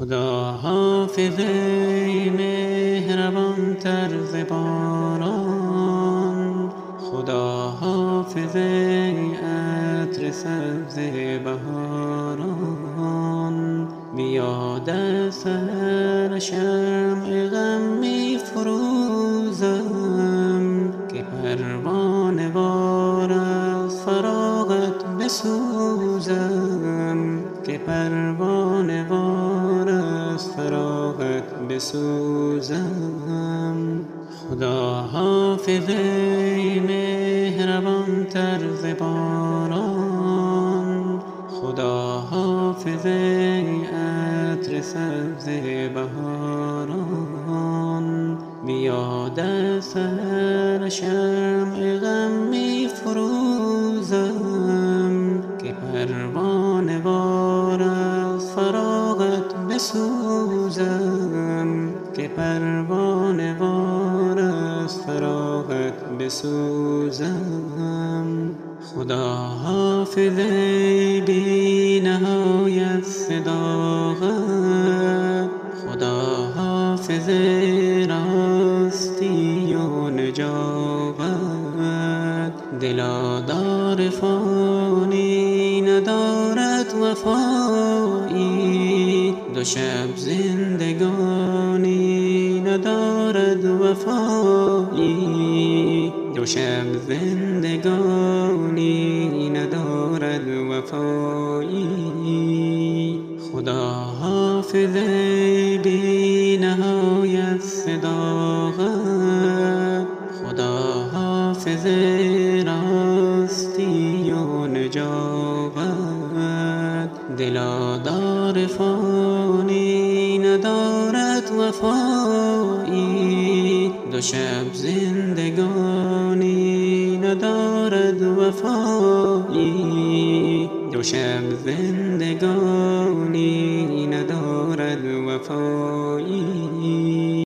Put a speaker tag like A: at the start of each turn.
A: خدا حافظ مهربان تر ز باران. خدا حافظ عطر سبز بهاران. بیا در سحر شمع غم می فروزم که پروانه وار از فراغت بسوزم. که پروانه وار از فراغت بسوزم. خدا حافظ مهربان تر باران. خدا حافظ عطر سبز بهاران. بیا در شمع غم می فروزم که پروانه بسوزم که پروانه وار از فراغت بسوزم. خدا حافظ بی نهایت صداقت. خدا حافظ راستی و نجابت. دلا دار فانی ندارد وفایی. دو شب زندگانی ندارد وفایی. دو شب زندگانی ندارد وفایی. خدا حافظ بی نهایت صداقت خدا حافظ راستی و نجابت دلا فانی ندارد وفایی. دو شب زندگانی ندارد وفایی. دو شب زندگانی ندارد وفایی.